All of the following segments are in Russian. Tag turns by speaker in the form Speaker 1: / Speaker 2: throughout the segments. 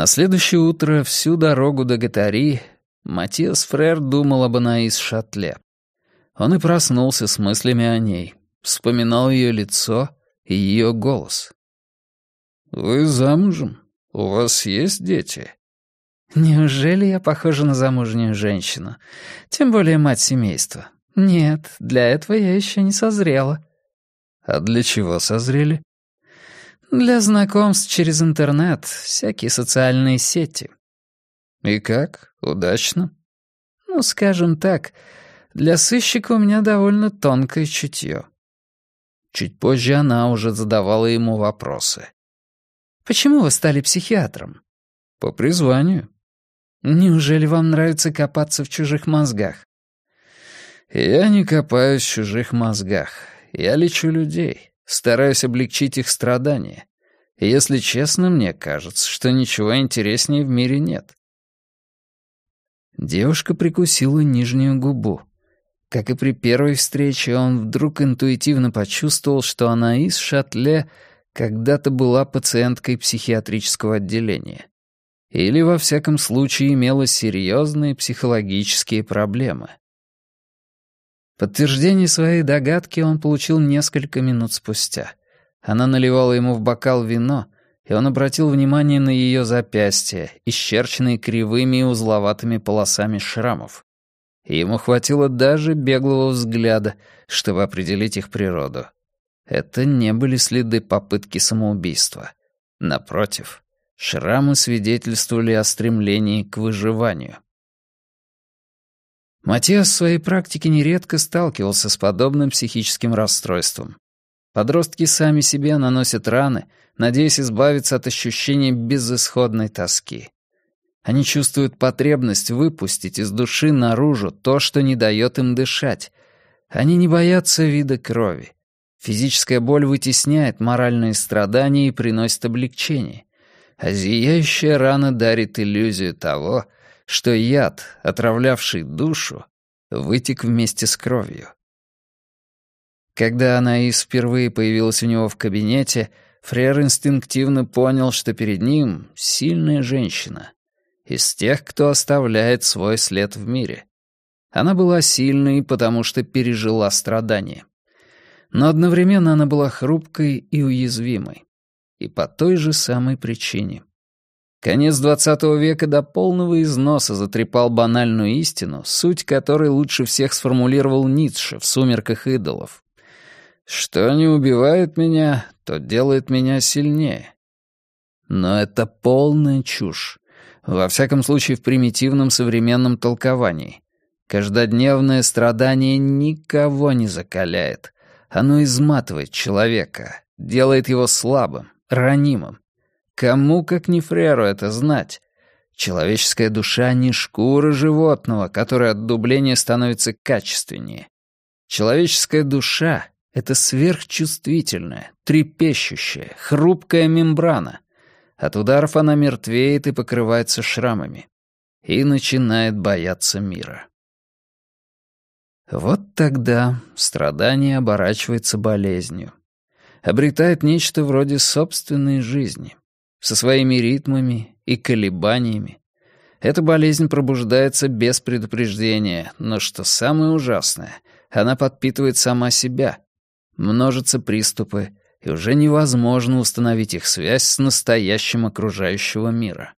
Speaker 1: На следующее утро всю дорогу до Гатари Матиас Фрер думал об Анаис Шатле. Он и проснулся с мыслями о ней, вспоминал ее лицо и ее голос. «Вы замужем? У вас есть дети?»
Speaker 2: «Неужели я похожа на замужнюю женщину? Тем более мать семейства. Нет, для этого я еще не созрела».
Speaker 1: «А для чего созрели?»
Speaker 2: «Для знакомств через интернет, всякие социальные сети».
Speaker 1: «И как? Удачно?»
Speaker 2: «Ну, скажем так, для сыщика у меня довольно тонкое чутье».
Speaker 1: Чуть позже она уже задавала ему вопросы.
Speaker 2: «Почему вы стали психиатром?»
Speaker 1: «По призванию».
Speaker 2: «Неужели вам нравится копаться в чужих мозгах?»
Speaker 1: «Я не копаюсь в чужих мозгах. Я лечу людей, стараюсь облегчить их страдания. И если честно, мне кажется, что ничего интереснее в мире нет». Девушка прикусила нижнюю губу. Как и при первой встрече, он вдруг интуитивно почувствовал, что она из Шатле когда-то была пациенткой психиатрического отделения. Или, во всяком случае, имела серьезные психологические проблемы. Подтверждение своей догадки он получил несколько минут спустя. Она наливала ему в бокал вино, и он обратил внимание на ее запястья, исчерченные кривыми и узловатыми полосами шрамов и ему хватило даже беглого взгляда, чтобы определить их природу. Это не были следы попытки самоубийства. Напротив, шрамы свидетельствовали о стремлении к выживанию. Матиас в своей практике нередко сталкивался с подобным психическим расстройством. Подростки сами себе наносят раны, надеясь избавиться от ощущения безысходной тоски. Они чувствуют потребность выпустить из души наружу то, что не дает им дышать. Они не боятся вида крови. Физическая боль вытесняет моральные страдания и приносит облегчение. А зияющая рана дарит иллюзию того, что яд, отравлявший душу, вытек вместе с кровью. Когда Анаис впервые появилась у него в кабинете, Фрер инстинктивно понял, что перед ним сильная женщина, из тех, кто оставляет свой след в мире. Она была сильной, потому что пережила страдания. Но одновременно она была хрупкой и уязвимой. И по той же самой причине. Конец XX века до полного износа затрепал банальную истину, суть которой лучше всех сформулировал Ницше в «Сумерках идолов». «Что не убивает меня, то делает меня сильнее». Но это полная чушь. Во всяком случае, в примитивном современном толковании. Каждодневное страдание никого не закаляет. Оно изматывает человека, делает его слабым, ранимым. Кому, как не Фреру, это знать? Человеческая душа не шкура животного, которая от дубления становится качественнее. Человеческая душа — это сверхчувствительная, трепещущая, хрупкая мембрана — от ударов она мертвеет и покрывается шрамами. И начинает бояться мира. Вот тогда страдание оборачивается болезнью. Обретает нечто вроде собственной жизни, со своими ритмами и колебаниями. Эта болезнь пробуждается без предупреждения, но что самое ужасное, она подпитывает сама себя. Множатся приступы, и уже невозможно установить их связь с настоящим окружающего мира.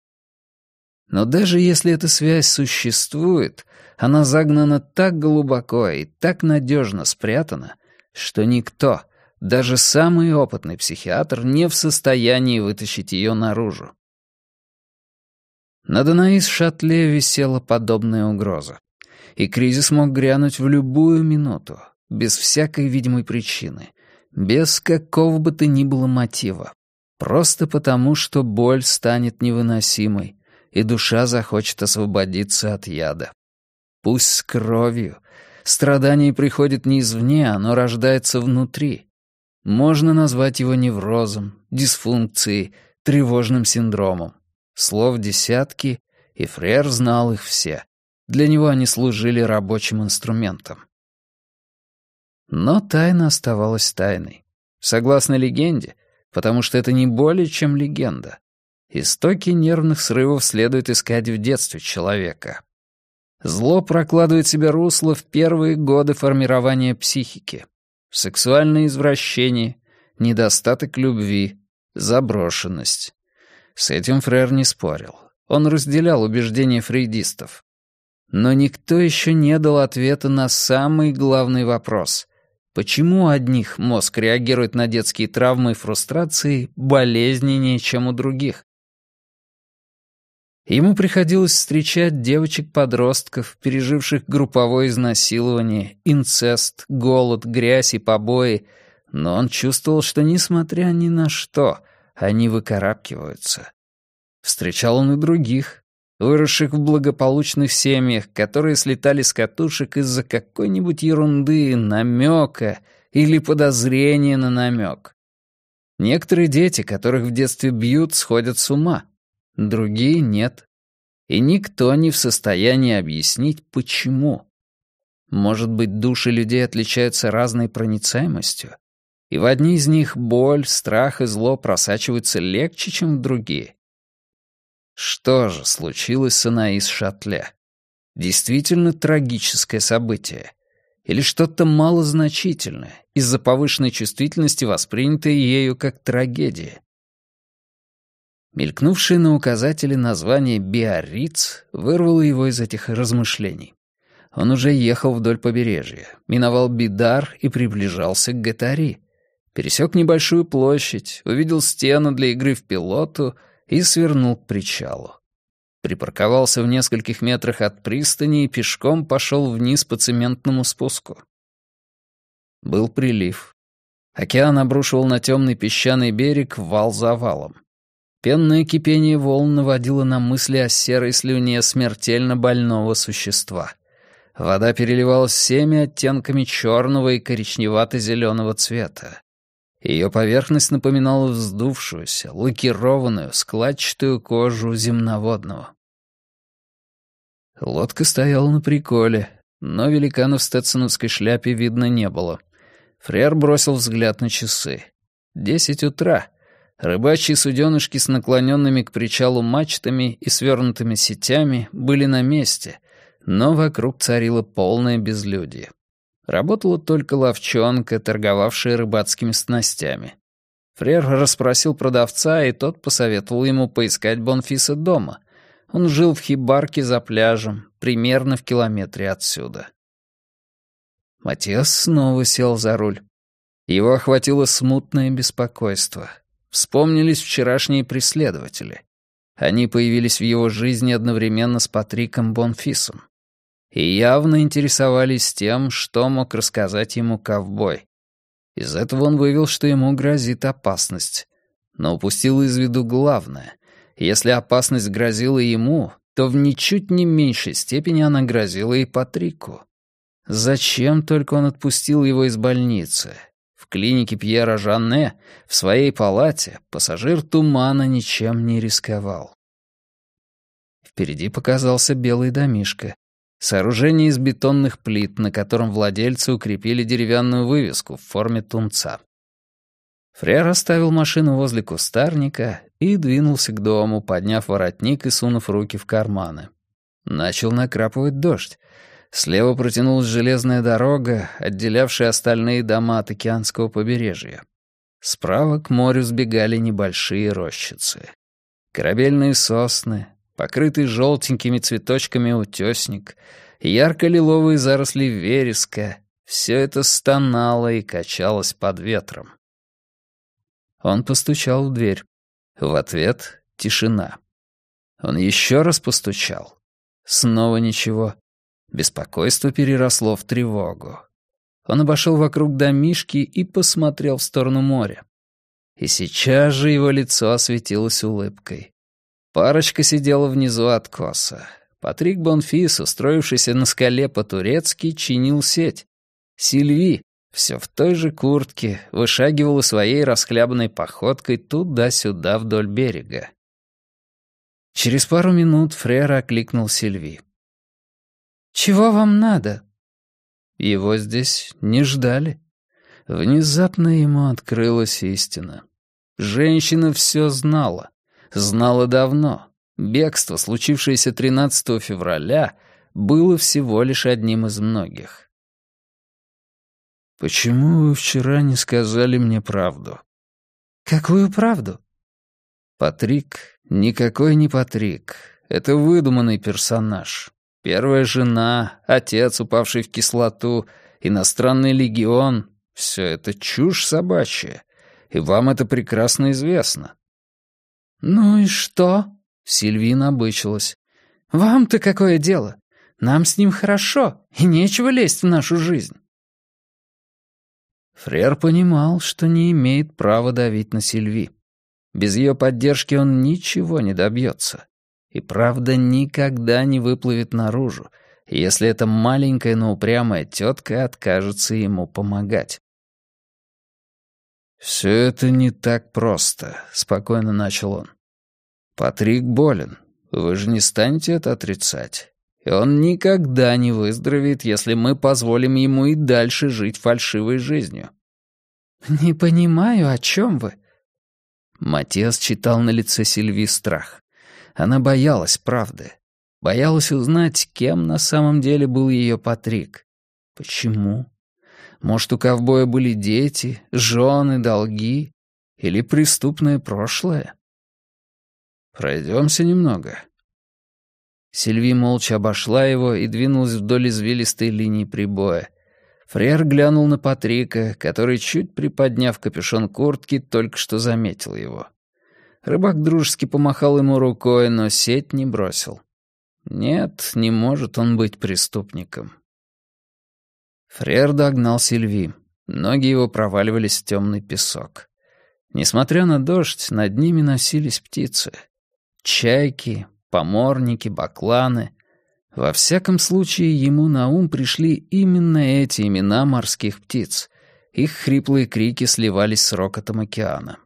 Speaker 1: Но даже если эта связь существует, она загнана так глубоко и так надежно спрятана, что никто, даже самый опытный психиатр, не в состоянии вытащить ее наружу. Над Анаис Шатле висела подобная угроза. И кризис мог грянуть в любую минуту, без всякой видимой причины, без какого бы то ни было мотива. Просто потому, что боль станет невыносимой, и душа захочет освободиться от яда. Пусть с кровью. Страдание приходит не извне, оно рождается внутри. Можно назвать его неврозом, дисфункцией, тревожным синдромом. Слов десятки, и Фрер знал их все. Для него они служили рабочим инструментом. Но тайна оставалась тайной. Согласно легенде, потому что это не более чем легенда. Истоки нервных срывов следует искать в детстве человека. Зло прокладывает себе русло в первые годы формирования психики. Сексуальное извращение, недостаток любви, заброшенность. С этим Фрер не спорил. Он разделял убеждения фрейдистов. Но никто еще не дал ответа на самый главный вопрос. Почему у одних мозг реагирует на детские травмы и фрустрации болезненнее, чем у других? Ему приходилось встречать девочек-подростков, переживших групповое изнасилование, инцест, голод, грязь и побои, но он чувствовал, что, несмотря ни на что, они выкарабкиваются. Встречал он и других, выросших в благополучных семьях, которые слетали с катушек из-за какой-нибудь ерунды, намека или подозрения на намек. Некоторые дети, которых в детстве бьют, сходят с ума, другие — нет. И никто не в состоянии объяснить, почему. Может быть, души людей отличаются разной проницаемостью, и в одни из них боль, страх и зло просачиваются легче, чем в другие. Что же случилось с Анаис Шатле? Действительно трагическое событие? Или что-то малозначительное, из-за повышенной чувствительности, воспринятое ею как трагедия? Мелькнувшее на указателе название «Биарриц» вырвало его из этих размышлений. Он уже ехал вдоль побережья, миновал Бидар и приближался к Гатари. Пересек небольшую площадь, увидел стену для игры в пилоту — и свернул к причалу. Припарковался в нескольких метрах от пристани и пешком пошел вниз по цементному спуску. Был прилив. Океан обрушивал на темный песчаный берег вал за валом. Пенное кипение волн наводило на мысли о серой слюне смертельно больного существа. Вода переливалась всеми оттенками черного и коричневато-зеленого цвета. Ее поверхность напоминала вздувшуюся, лакированную, складчатую кожу земноводного. Лодка стояла на приколе, но великана в стетсоновской шляпе видно не было. Фрер бросил взгляд на часы. Десять утра. Рыбачьи суденышки с наклоненными к причалу мачтами и свернутыми сетями были на месте, но вокруг царило полное безлюдье. Работала только ловчонка, торговавшая рыбацкими снастями. Фрер расспросил продавца, и тот посоветовал ему поискать Бонфиса дома. Он жил в хибарке за пляжем, примерно в километре отсюда. Матиас снова сел за руль. Его охватило смутное беспокойство. Вспомнились вчерашние преследователи. Они появились в его жизни одновременно с Патриком Бонфисом и явно интересовались тем, что мог рассказать ему ковбой. Из этого он вывел, что ему грозит опасность. Но упустил из виду главное. Если опасность грозила ему, то в ничуть не меньшей степени она грозила и Патрику. Зачем только он отпустил его из больницы? Клинике Пьера Жанне, в своей палате, пассажир тумана ничем не рисковал. Впереди показался белый домишко. Сооружение из бетонных плит, на котором владельцы укрепили деревянную вывеску в форме тунца. Фрер оставил машину возле кустарника и двинулся к дому, подняв воротник и сунув руки в карманы. Начал накрапывать дождь. Слева протянулась железная дорога, отделявшая остальные дома от океанского побережья. Справа к морю сбегали небольшие рощицы. Корабельные сосны, покрытый желтенькими цветочками утесник, ярко-лиловые заросли вереска — все это стонало и качалось под ветром. Он постучал в дверь. В ответ — тишина. Он еще раз постучал. Снова ничего. Беспокойство переросло в тревогу. Он обошел вокруг домишки и посмотрел в сторону моря. И сейчас же его лицо осветилось улыбкой. Парочка сидела внизу откоса. Патрик Бонфис, устроившийся на скале по-турецки, чинил сеть. Сильви, все в той же куртке, вышагивала своей расхлябанной походкой туда-сюда вдоль берега. Через пару минут Фрер окликнул Сильви. «Чего вам надо?» Его здесь не ждали. Внезапно ему открылась истина. Женщина все знала. Знала давно. Бегство, случившееся 13 февраля, было всего лишь одним из многих. «Почему вы вчера не сказали мне правду?»
Speaker 2: «Какую правду?»
Speaker 1: «Патрик никакой не Патрик. Это выдуманный персонаж. Первая жена, отец, упавший в кислоту, иностранный легион — все это чушь собачья, и вам это прекрасно известно».
Speaker 2: «Ну и что?»
Speaker 1: — Сильвина обычилась.
Speaker 2: «Вам-то какое дело? Нам с ним хорошо, и нечего лезть в нашу жизнь».
Speaker 1: Фрер понимал, что не имеет права давить на Сильви. Без ее поддержки он ничего не добьется. И правда никогда не выплывет наружу, если эта маленькая, но упрямая тетка откажется ему помогать. «Все это не так просто», — спокойно начал он. «Патрик болен. Вы же не станете это отрицать. И он никогда не выздоровеет, если мы позволим ему и дальше жить фальшивой жизнью».
Speaker 2: «Не понимаю, о чем вы?»
Speaker 1: Матиас читал на лице Сильви страх. Она боялась правды. Боялась узнать, кем на самом деле был ее Патрик. Почему? Может, у ковбоя были дети, жены, долги или преступное прошлое? Пройдемся немного. Сильви молча обошла его и двинулась вдоль извилистой линии прибоя. Фрер глянул на Патрика, который, чуть приподняв капюшон куртки, только что заметил его. Рыбак дружески помахал ему рукой, но сеть не бросил. Нет, не может он быть преступником. Фрер догнал Сильви. Ноги его проваливались в темный песок. Несмотря на дождь, над ними носились птицы. Чайки, поморники, бакланы. Во всяком случае, ему на ум пришли именно эти имена морских птиц. Их хриплые крики сливались с рокотом океана.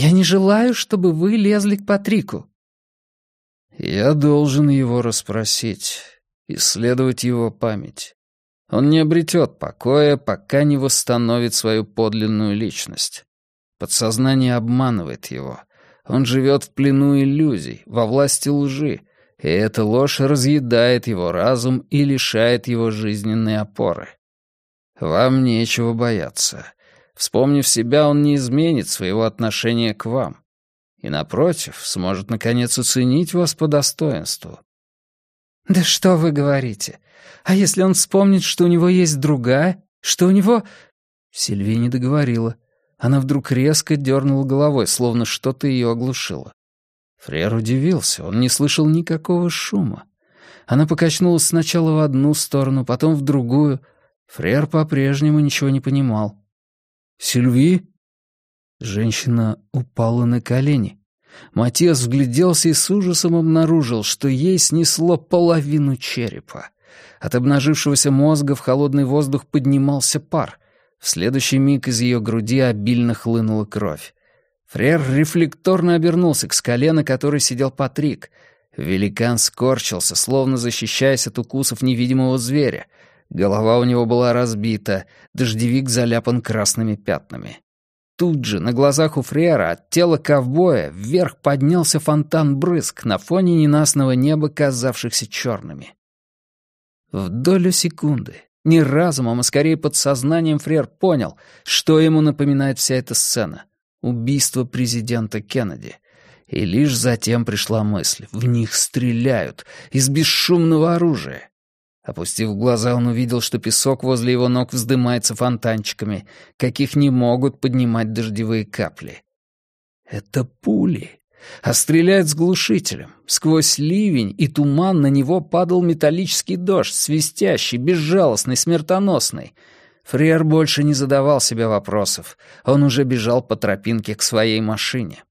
Speaker 2: «Я не желаю, чтобы вы лезли к Патрику».
Speaker 1: «Я должен его расспросить, исследовать его память. Он не обретет покоя, пока не восстановит свою подлинную личность. Подсознание обманывает его. Он живет в плену иллюзий, во власти лжи, и эта ложь разъедает его разум и лишает его жизненной опоры. Вам нечего бояться. Вспомнив себя, он не изменит своего отношения к вам. И, напротив, сможет, наконец, оценить вас по достоинству.
Speaker 2: «Да что вы говорите? А если он вспомнит, что у него есть другая? Что у него...»
Speaker 1: Сильви не договорила. Она вдруг резко дернула головой, словно что-то ее оглушило. Фрер удивился, он не слышал никакого шума. Она покачнулась сначала в одну сторону, потом в другую. Фрер по-прежнему ничего не понимал. «Сильви?» Женщина упала на колени. Матиас вгляделся и с ужасом обнаружил, что ей снесло половину черепа. От обнажившегося мозга в холодный воздух поднимался пар. В следующий миг из ее груди обильно хлынула кровь. Фрер рефлекторно обернулся к скале, на которой сидел Патрик. Великан скорчился, словно защищаясь от укусов невидимого зверя. Голова у него была разбита, дождевик заляпан красными пятнами. Тут же, на глазах у Фрера, от тела ковбоя вверх поднялся фонтан брызг на фоне ненастного неба, казавшихся черными. В долю секунды, не разумом, а скорее подсознанием Фрер понял, что ему напоминает вся эта сцена — убийство президента Кеннеди. И лишь затем пришла мысль — в них стреляют, из бесшумного оружия. Опустив глаза, он увидел, что песок возле его ног вздымается фонтанчиками, каких не могут поднимать дождевые капли. Это пули. А стреляют с глушителем. Сквозь ливень и туман на него падал металлический дождь, свистящий, безжалостный, смертоносный. Фрер больше не задавал себе вопросов. Он уже бежал по тропинке к своей машине.